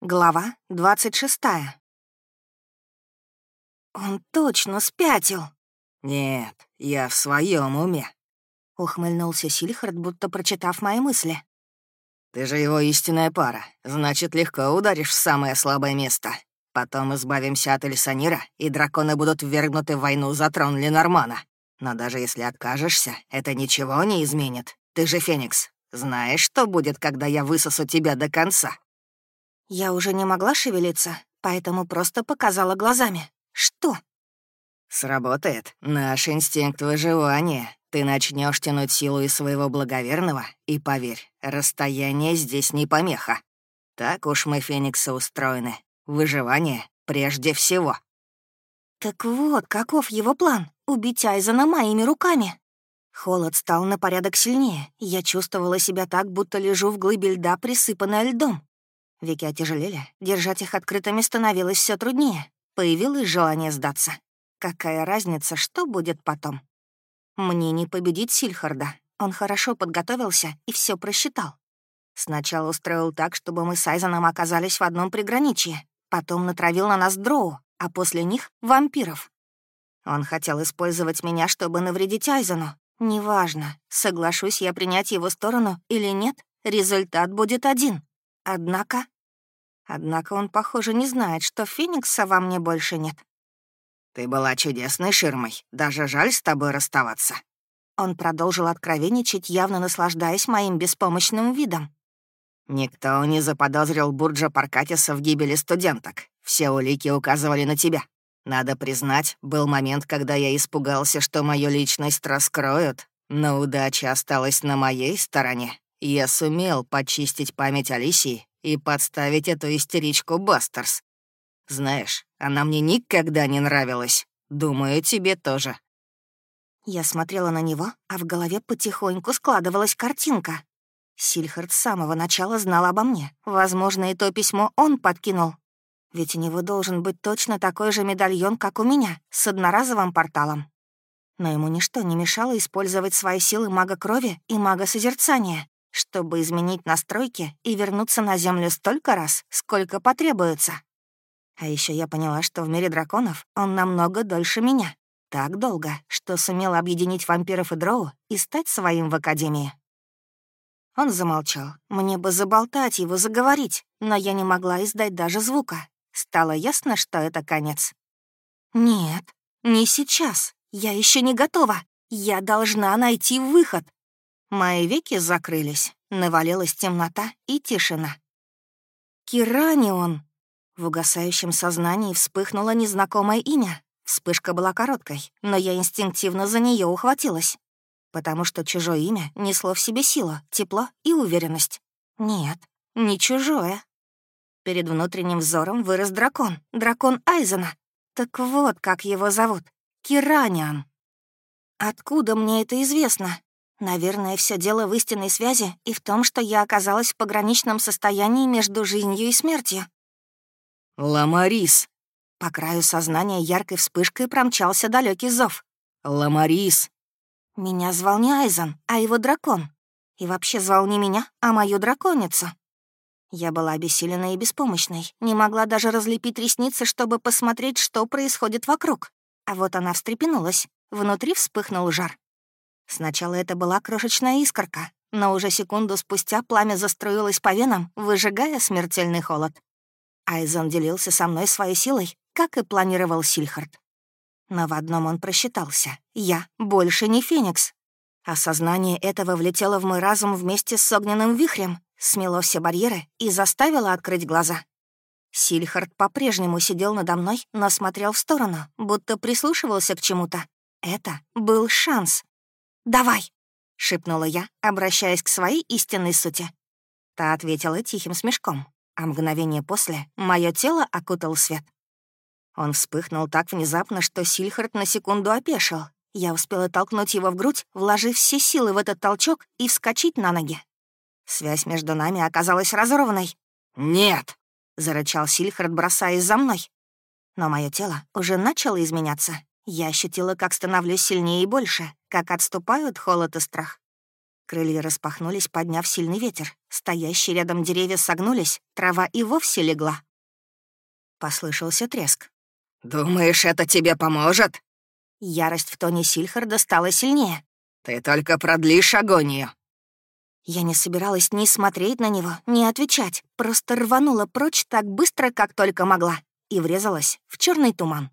Глава 26. «Он точно спятил!» «Нет, я в своем уме», — ухмыльнулся Сильхард, будто прочитав мои мысли. «Ты же его истинная пара, значит, легко ударишь в самое слабое место. Потом избавимся от Эльсанира, и драконы будут ввергнуты в войну за трон Ленормана. Но даже если откажешься, это ничего не изменит. Ты же Феникс. Знаешь, что будет, когда я высосу тебя до конца?» Я уже не могла шевелиться, поэтому просто показала глазами. Что? Сработает наш инстинкт выживания. Ты начнешь тянуть силу из своего благоверного, и поверь, расстояние здесь не помеха. Так уж мы, Фениксы, устроены. Выживание прежде всего. Так вот, каков его план — убить Айзена моими руками. Холод стал на порядок сильнее. Я чувствовала себя так, будто лежу в глыбе льда, присыпанной льдом. Веки отяжелели, держать их открытыми становилось все труднее. Появилось желание сдаться. Какая разница, что будет потом? Мне не победить Сильхарда. Он хорошо подготовился и все просчитал. Сначала устроил так, чтобы мы с Айзеном оказались в одном приграничье. Потом натравил на нас дроу, а после них — вампиров. Он хотел использовать меня, чтобы навредить Айзену. Неважно, соглашусь я принять его сторону или нет, результат будет один. Однако... Однако он, похоже, не знает, что Феникса во мне больше нет. «Ты была чудесной ширмой. Даже жаль с тобой расставаться». Он продолжил откровенничать, явно наслаждаясь моим беспомощным видом. «Никто не заподозрил Бурджа Паркатиса в гибели студенток. Все улики указывали на тебя. Надо признать, был момент, когда я испугался, что мою личность раскроют, но удача осталась на моей стороне. Я сумел почистить память Алисии и подставить эту истеричку Бастерс. Знаешь, она мне никогда не нравилась. Думаю, тебе тоже». Я смотрела на него, а в голове потихоньку складывалась картинка. Сильхард с самого начала знал обо мне. Возможно, и то письмо он подкинул. Ведь у него должен быть точно такой же медальон, как у меня, с одноразовым порталом. Но ему ничто не мешало использовать свои силы мага крови и мага созерцания чтобы изменить настройки и вернуться на Землю столько раз, сколько потребуется. А еще я поняла, что в мире драконов он намного дольше меня. Так долго, что сумел объединить вампиров и дроу и стать своим в Академии. Он замолчал. Мне бы заболтать его, заговорить, но я не могла издать даже звука. Стало ясно, что это конец. «Нет, не сейчас. Я еще не готова. Я должна найти выход. Мои веки закрылись, навалилась темнота и тишина. «Киранион!» В угасающем сознании вспыхнуло незнакомое имя. Вспышка была короткой, но я инстинктивно за нее ухватилась, потому что чужое имя несло в себе силу, тепло и уверенность. Нет, не чужое. Перед внутренним взором вырос дракон, дракон Айзена. Так вот, как его зовут. Кираниан. Откуда мне это известно? Наверное, все дело в истинной связи и в том, что я оказалась в пограничном состоянии между жизнью и смертью. «Ламарис!» По краю сознания яркой вспышкой промчался далекий зов. «Ламарис!» Меня звал не Айзен, а его дракон. И вообще звал не меня, а мою драконицу. Я была обессилена и беспомощной, не могла даже разлепить ресницы, чтобы посмотреть, что происходит вокруг. А вот она встрепенулась, внутри вспыхнул жар. Сначала это была крошечная искорка, но уже секунду спустя пламя заструилось по венам, выжигая смертельный холод. Айзен делился со мной своей силой, как и планировал Сильхард. Но в одном он просчитался. Я больше не Феникс. Осознание этого влетело в мой разум вместе с огненным вихрем, смело все барьеры и заставило открыть глаза. Сильхард по-прежнему сидел надо мной, но смотрел в сторону, будто прислушивался к чему-то. Это был шанс. «Давай!» — шепнула я, обращаясь к своей истинной сути. Та ответила тихим смешком, а мгновение после мое тело окутал свет. Он вспыхнул так внезапно, что Сильхард на секунду опешил. Я успела толкнуть его в грудь, вложив все силы в этот толчок и вскочить на ноги. Связь между нами оказалась разорванной. «Нет!» — зарычал Сильхард, бросаясь за мной. Но мое тело уже начало изменяться. Я ощутила, как становлюсь сильнее и больше, как отступают холод и страх. Крылья распахнулись, подняв сильный ветер. Стоящие рядом деревья согнулись, трава и вовсе легла. Послышался треск. «Думаешь, это тебе поможет?» Ярость в тоне Сильхарда стала сильнее. «Ты только продлишь агонию». Я не собиралась ни смотреть на него, ни отвечать, просто рванула прочь так быстро, как только могла, и врезалась в черный туман.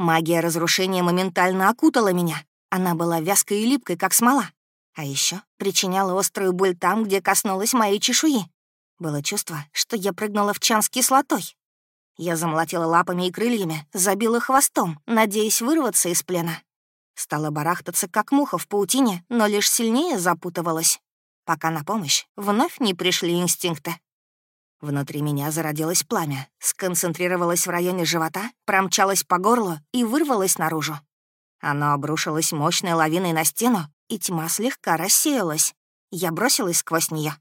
Магия разрушения моментально окутала меня. Она была вязкой и липкой, как смола. А еще причиняла острую боль там, где коснулась моей чешуи. Было чувство, что я прыгнула в чан с кислотой. Я замолотила лапами и крыльями, забила хвостом, надеясь вырваться из плена. Стала барахтаться, как муха в паутине, но лишь сильнее запутывалась, пока на помощь вновь не пришли инстинкты. Внутри меня зародилось пламя, сконцентрировалось в районе живота, промчалось по горлу и вырвалось наружу. Оно обрушилось мощной лавиной на стену, и тьма слегка рассеялась. Я бросилась сквозь нее.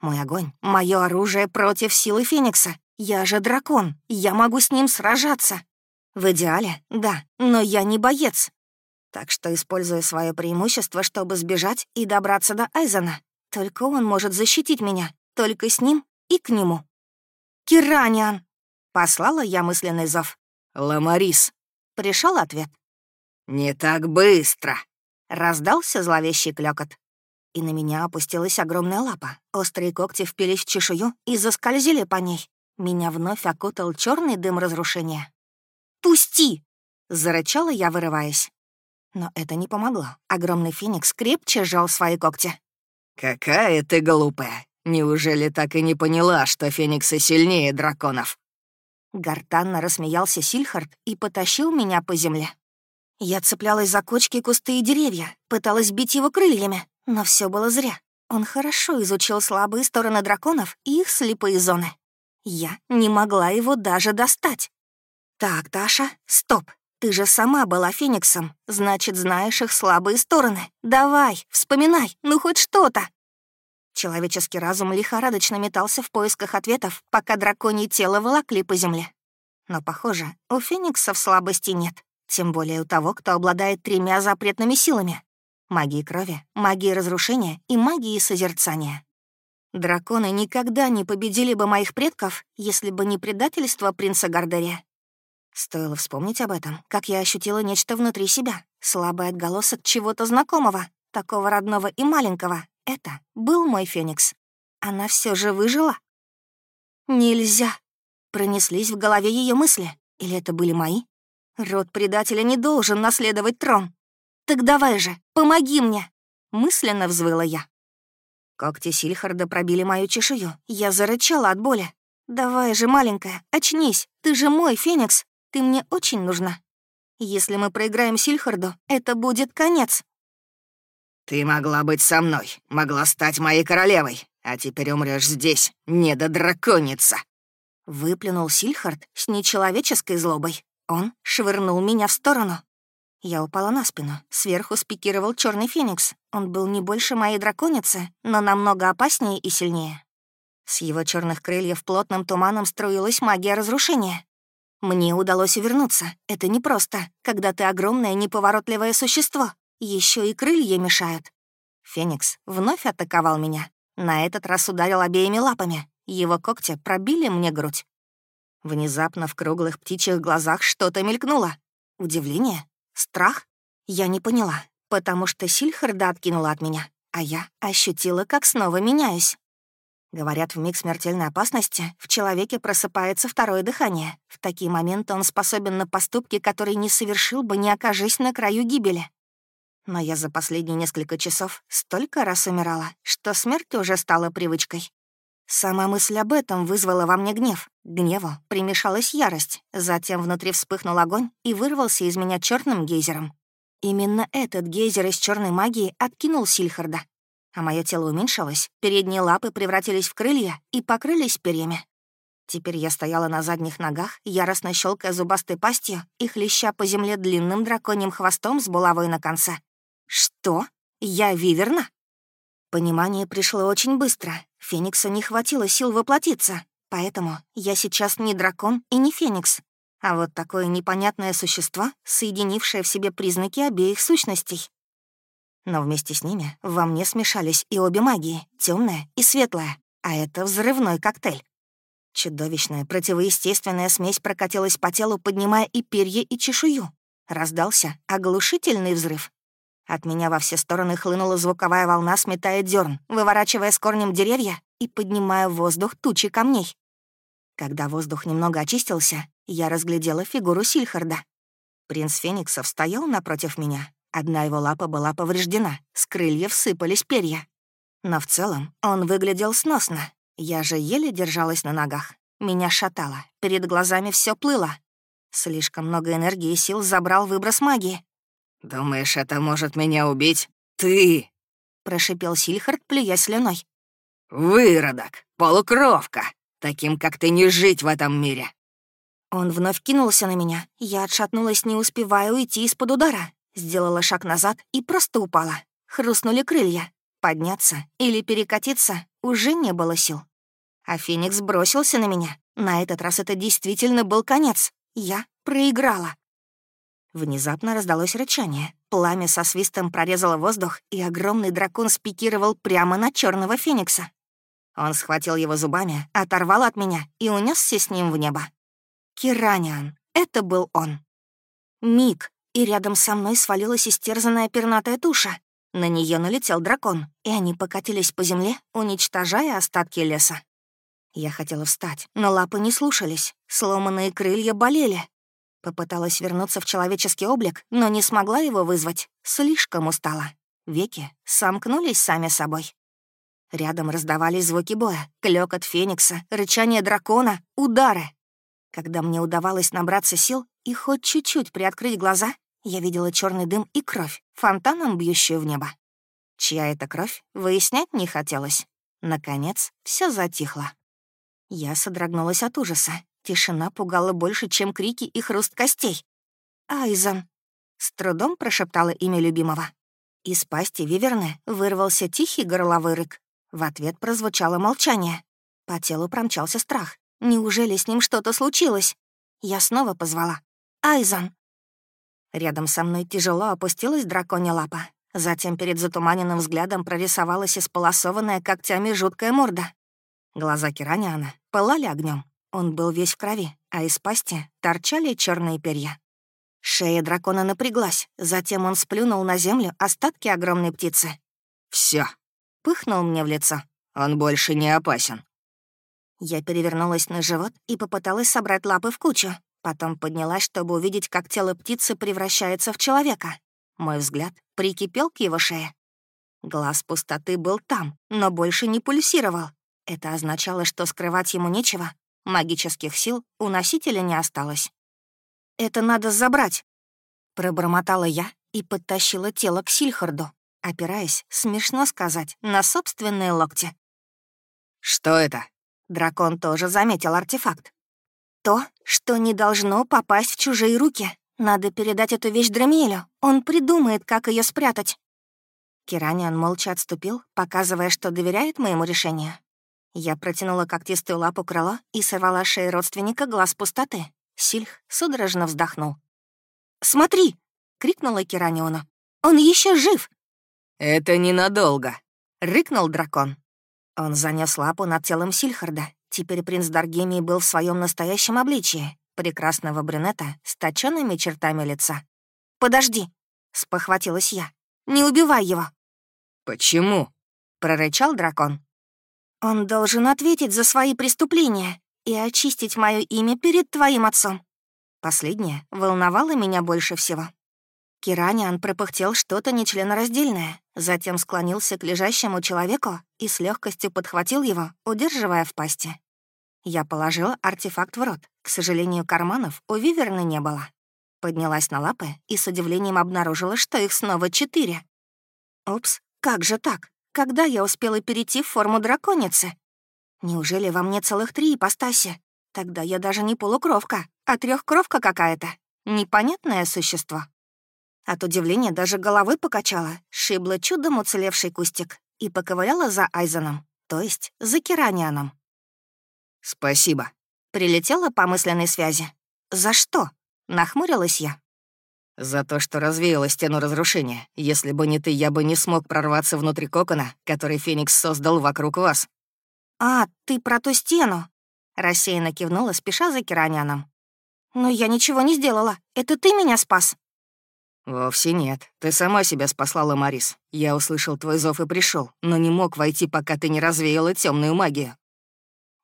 Мой огонь — мое оружие против силы Феникса. Я же дракон, я могу с ним сражаться. В идеале, да, но я не боец. Так что использую свое преимущество, чтобы сбежать и добраться до Айзена. Только он может защитить меня, только с ним и к нему. «Кираниан!» — послала я мысленный зов. «Ламарис!» — пришел ответ. «Не так быстро!» — раздался зловещий клёкот. И на меня опустилась огромная лапа. Острые когти впились в чешую и заскользили по ней. Меня вновь окутал черный дым разрушения. «Пусти!» — зарычала я, вырываясь. Но это не помогло. Огромный феникс крепче сжал свои когти. «Какая ты глупая! Неужели так и не поняла, что фениксы сильнее драконов?» Гортанно рассмеялся Сильхард и потащил меня по земле. Я цеплялась за кочки, кусты и деревья, пыталась бить его крыльями, но все было зря. Он хорошо изучил слабые стороны драконов и их слепые зоны. Я не могла его даже достать. «Так, Таша, стоп. Ты же сама была Фениксом, значит, знаешь их слабые стороны. Давай, вспоминай, ну хоть что-то». Человеческий разум лихорадочно метался в поисках ответов, пока драконье тело волокли по земле. Но, похоже, у фениксов слабости нет. Тем более у того, кто обладает тремя запретными силами — магией крови, магией разрушения и магией созерцания. Драконы никогда не победили бы моих предков, если бы не предательство принца Гардерия. Стоило вспомнить об этом, как я ощутила нечто внутри себя, слабый отголосок чего-то знакомого, такого родного и маленького. Это был мой Феникс. Она все же выжила? Нельзя. Пронеслись в голове ее мысли. Или это были мои? Род предателя не должен наследовать трон. Так давай же, помоги мне! Мысленно взвыла я. Когти Сильхарда пробили мою чешую. Я зарычала от боли. «Давай же, маленькая, очнись. Ты же мой, Феникс. Ты мне очень нужна. Если мы проиграем Сильхарду, это будет конец». «Ты могла быть со мной, могла стать моей королевой, а теперь умрешь здесь, недодраконица!» Выплюнул Сильхард с нечеловеческой злобой. Он швырнул меня в сторону. Я упала на спину. Сверху спикировал черный феникс. Он был не больше моей драконицы, но намного опаснее и сильнее. С его черных крыльев плотным туманом струилась магия разрушения. Мне удалось увернуться. Это непросто, когда ты огромное неповоротливое существо. Еще и крылья мешают. Феникс вновь атаковал меня. На этот раз ударил обеими лапами. Его когти пробили мне грудь. Внезапно в круглых птичьих глазах что-то мелькнуло. Удивление? Страх? Я не поняла, потому что Сильхарда откинула от меня, а я ощутила, как снова меняюсь. Говорят, в миг смертельной опасности в человеке просыпается второе дыхание. В такие моменты он способен на поступки, которые не совершил бы, не окажись на краю гибели. Но я за последние несколько часов столько раз умирала, что смерть уже стала привычкой. Сама мысль об этом вызвала во мне гнев. гневу примешалась ярость. Затем внутри вспыхнул огонь и вырвался из меня черным гейзером. Именно этот гейзер из черной магии откинул Сильхарда. А мое тело уменьшилось, передние лапы превратились в крылья и покрылись перьями. Теперь я стояла на задних ногах, яростно щелкая зубастой пастью и хлеща по земле длинным драконьим хвостом с булавой на конце. «Что? Я виверна?» Понимание пришло очень быстро. Феникса не хватило сил воплотиться, поэтому я сейчас не дракон и не феникс, а вот такое непонятное существо, соединившее в себе признаки обеих сущностей. Но вместе с ними во мне смешались и обе магии, темная и светлая, а это взрывной коктейль. Чудовищная, противоестественная смесь прокатилась по телу, поднимая и перья, и чешую. Раздался оглушительный взрыв. От меня во все стороны хлынула звуковая волна, сметая дерн, выворачивая с корнем деревья и поднимая в воздух тучи камней. Когда воздух немного очистился, я разглядела фигуру Сильхарда. Принц Фениксов стоял напротив меня. Одна его лапа была повреждена, с крыльев сыпались перья. Но в целом он выглядел сносно. Я же еле держалась на ногах. Меня шатало, перед глазами все плыло. Слишком много энергии и сил забрал выброс магии. «Думаешь, это может меня убить? Ты!» — прошипел Сильхард, плюя слюной. «Выродок! Полукровка! Таким, как ты, не жить в этом мире!» Он вновь кинулся на меня. Я отшатнулась, не успевая уйти из-под удара. Сделала шаг назад и просто упала. Хрустнули крылья. Подняться или перекатиться уже не было сил. А Феникс бросился на меня. На этот раз это действительно был конец. Я проиграла. Внезапно раздалось рычание. Пламя со свистом прорезало воздух, и огромный дракон спикировал прямо на черного феникса. Он схватил его зубами, оторвал от меня и унесся с ним в небо. Кираниан. Это был он. Миг, и рядом со мной свалилась истерзанная пернатая туша. На нее налетел дракон, и они покатились по земле, уничтожая остатки леса. Я хотела встать, но лапы не слушались, сломанные крылья болели. Попыталась вернуться в человеческий облик, но не смогла его вызвать, слишком устала. Веки сомкнулись сами собой. Рядом раздавались звуки боя, клёкот феникса, рычание дракона, удары. Когда мне удавалось набраться сил и хоть чуть-чуть приоткрыть глаза, я видела черный дым и кровь, фонтаном бьющую в небо. Чья это кровь, выяснять не хотелось. Наконец, все затихло. Я содрогнулась от ужаса. Тишина пугала больше, чем крики и хруст костей. «Айзан!» — с трудом прошептала имя любимого. Из пасти Виверны вырвался тихий горловой рык. В ответ прозвучало молчание. По телу промчался страх. Неужели с ним что-то случилось? Я снова позвала. «Айзан!» Рядом со мной тяжело опустилась драконья лапа. Затем перед затуманенным взглядом прорисовалась исполосованная когтями жуткая морда. Глаза Кираниана пылали огнем. Он был весь в крови, а из пасти торчали черные перья. Шея дракона напряглась, затем он сплюнул на землю остатки огромной птицы. Все, пыхнул мне в лицо. «Он больше не опасен». Я перевернулась на живот и попыталась собрать лапы в кучу. Потом поднялась, чтобы увидеть, как тело птицы превращается в человека. Мой взгляд прикипел к его шее. Глаз пустоты был там, но больше не пульсировал. Это означало, что скрывать ему нечего. Магических сил у носителя не осталось. «Это надо забрать», — пробормотала я и подтащила тело к Сильхарду, опираясь, смешно сказать, на собственные локти. «Что это?» Дракон тоже заметил артефакт. То, что не должно попасть в чужие руки. Надо передать эту вещь Дремелю. Он придумает, как ее спрятать. Кираниан молча отступил, показывая, что доверяет моему решению. Я протянула когтистую лапу крыла и сорвала шею родственника глаз пустоты. Сильх судорожно вздохнул. «Смотри!» — крикнула Кираниону. «Он еще жив!» «Это ненадолго!» — рыкнул дракон. Он занес лапу над телом Сильхарда. Теперь принц Даргемии был в своем настоящем обличии, прекрасного брюнета с точенными чертами лица. «Подожди!» — спохватилась я. «Не убивай его!» «Почему?» — прорычал дракон. «Он должен ответить за свои преступления и очистить мое имя перед твоим отцом». Последнее волновало меня больше всего. Кираниан пропыхтел что-то нечленораздельное, затем склонился к лежащему человеку и с легкостью подхватил его, удерживая в пасти. Я положила артефакт в рот. К сожалению, карманов у Виверны не было. Поднялась на лапы и с удивлением обнаружила, что их снова четыре. Упс, как же так? Когда я успела перейти в форму драконицы? Неужели во мне целых три ипостаси? Тогда я даже не полукровка, а трехкровка какая-то. Непонятное существо. От удивления даже головы покачала, шибла чудом уцелевший кустик и поковыряла за Айзеном, то есть за Керанианом. «Спасибо», — прилетела по мысленной связи. «За что?» — нахмурилась я. «За то, что развеяла стену разрушения. Если бы не ты, я бы не смог прорваться внутри кокона, который Феникс создал вокруг вас». «А, ты про ту стену?» Рассеянно кивнула, спеша за Кираняном. «Но я ничего не сделала. Это ты меня спас?» «Вовсе нет. Ты сама себя спасла, Ламарис. Я услышал твой зов и пришел, но не мог войти, пока ты не развеяла темную магию».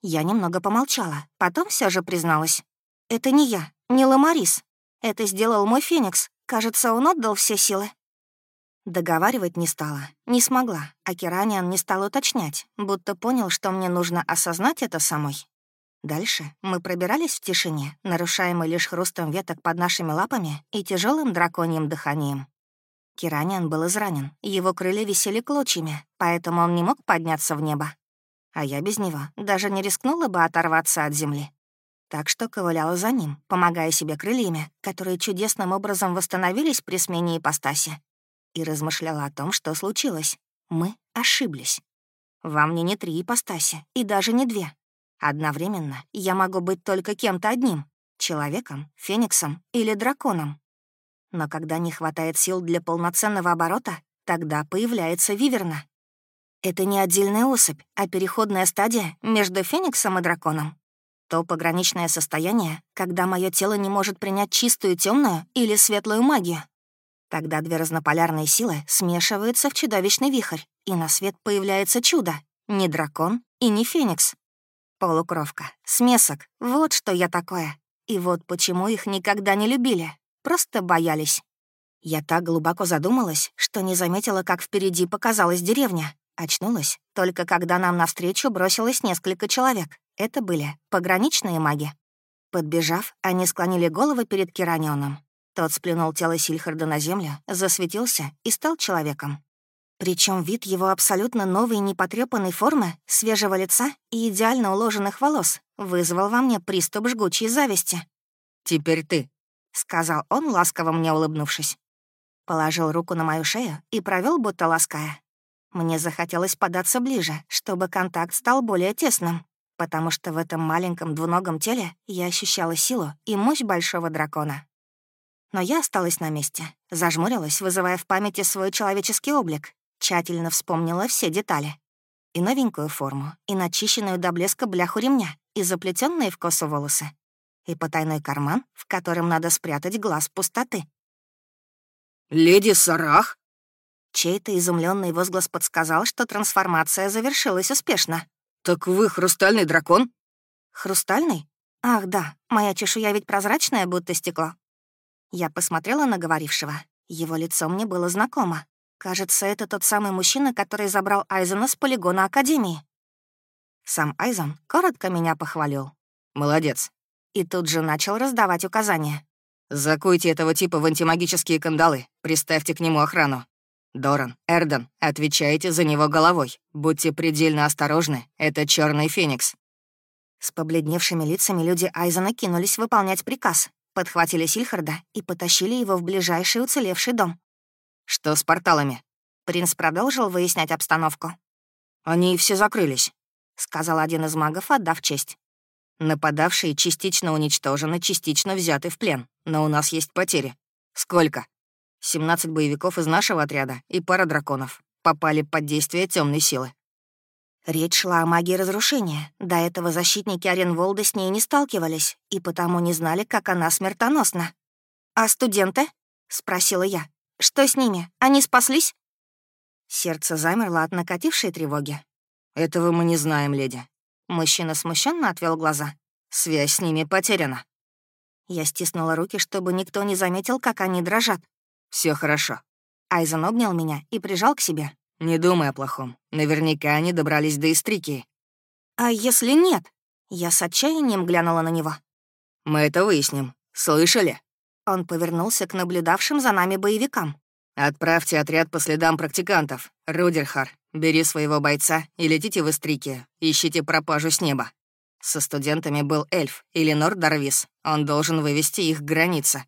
Я немного помолчала, потом все же призналась. «Это не я, не Ламарис. Это сделал мой Феникс. Кажется, он отдал все силы». Договаривать не стала, не смогла, а Кераниан не стал уточнять, будто понял, что мне нужно осознать это самой. Дальше мы пробирались в тишине, нарушаемой лишь хрустом веток под нашими лапами и тяжелым драконьим дыханием. Кираниан был изранен, его крылья висели клочьями, поэтому он не мог подняться в небо. А я без него даже не рискнула бы оторваться от земли. Так что ковыляла за ним, помогая себе крыльями, которые чудесным образом восстановились при смене ипостаси. И размышляла о том, что случилось. Мы ошиблись. Во мне не три ипостаси, и даже не две, Одновременно я могу быть только кем-то одним — человеком, фениксом или драконом. Но когда не хватает сил для полноценного оборота, тогда появляется виверна. Это не отдельная особь, а переходная стадия между фениксом и драконом. То пограничное состояние, когда мое тело не может принять чистую темную или светлую магию. Тогда две разнополярные силы смешиваются в чудовищный вихрь, и на свет появляется чудо — не дракон и не феникс, Полукровка, смесок, вот что я такое. И вот почему их никогда не любили, просто боялись. Я так глубоко задумалась, что не заметила, как впереди показалась деревня. Очнулась только когда нам навстречу бросилось несколько человек. Это были пограничные маги. Подбежав, они склонили головы перед Керанионом. Тот сплюнул тело Сильхарда на землю, засветился и стал человеком. Причем вид его абсолютно новой непотрепанной формы, свежего лица и идеально уложенных волос вызвал во мне приступ жгучей зависти. «Теперь ты», — сказал он, ласково мне улыбнувшись. Положил руку на мою шею и провел, будто лаская. Мне захотелось податься ближе, чтобы контакт стал более тесным, потому что в этом маленьком двуногом теле я ощущала силу и мощь большого дракона. Но я осталась на месте, зажмурилась, вызывая в памяти свой человеческий облик, Тщательно вспомнила все детали. И новенькую форму, и начищенную до блеска бляху ремня, и заплетенные в косу волосы, и потайной карман, в котором надо спрятать глаз пустоты. «Леди Сарах?» Чей-то изумленный возглас подсказал, что трансформация завершилась успешно. «Так вы хрустальный дракон?» «Хрустальный? Ах, да, моя чешуя ведь прозрачная, будто стекло». Я посмотрела на говорившего. Его лицо мне было знакомо. Кажется, это тот самый мужчина, который забрал Айзена с полигона Академии. Сам Айзен коротко меня похвалил. «Молодец». И тут же начал раздавать указания. «Закуйте этого типа в антимагические кандалы, приставьте к нему охрану. Доран, Эрден, отвечайте за него головой. Будьте предельно осторожны, это черный феникс». С побледневшими лицами люди Айзена кинулись выполнять приказ, подхватили Сильхарда и потащили его в ближайший уцелевший дом. «Что с порталами?» Принц продолжил выяснять обстановку. «Они все закрылись», — сказал один из магов, отдав честь. «Нападавшие частично уничтожены, частично взяты в плен, но у нас есть потери. Сколько?» «17 боевиков из нашего отряда и пара драконов. Попали под действие темной силы». Речь шла о магии разрушения. До этого защитники Оренволда с ней не сталкивались и потому не знали, как она смертоносна. «А студенты?» — спросила я. Что с ними? Они спаслись?» Сердце замерло от накатившей тревоги. «Этого мы не знаем, леди». Мужчина смущенно отвел глаза. «Связь с ними потеряна». Я стиснула руки, чтобы никто не заметил, как они дрожат. Все хорошо». Айзен обнял меня и прижал к себе. «Не думай о плохом. Наверняка они добрались до Истрики». «А если нет?» Я с отчаянием глянула на него. «Мы это выясним. Слышали?» Он повернулся к наблюдавшим за нами боевикам. «Отправьте отряд по следам практикантов. Рудерхар, бери своего бойца и летите в Истрикию. Ищите пропажу с неба. Со студентами был эльф, Эленор Дарвис. Он должен вывести их к границе».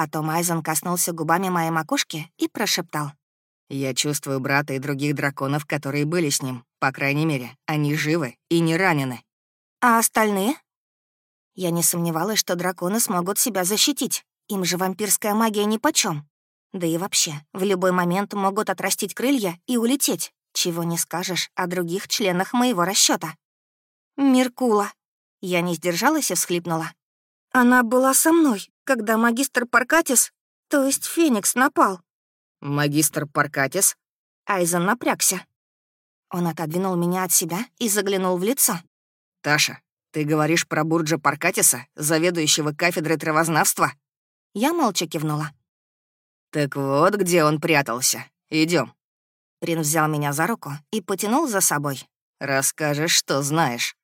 Потом Айзен коснулся губами моей макушки и прошептал. «Я чувствую брата и других драконов, которые были с ним. По крайней мере, они живы и не ранены». «А остальные?» Я не сомневалась, что драконы смогут себя защитить, Им же вампирская магия нипочём. Да и вообще, в любой момент могут отрастить крылья и улететь. Чего не скажешь о других членах моего расчёта. Меркула. Я не сдержалась и всхлипнула. Она была со мной, когда магистр Паркатис, то есть Феникс, напал. «Магистр Паркатис?» Айзен напрягся. Он отодвинул меня от себя и заглянул в лицо. «Таша, ты говоришь про Бурджа Паркатиса, заведующего кафедрой травознавства?» Я молча кивнула. «Так вот, где он прятался. Идем. Принц взял меня за руку и потянул за собой. «Расскажешь, что знаешь».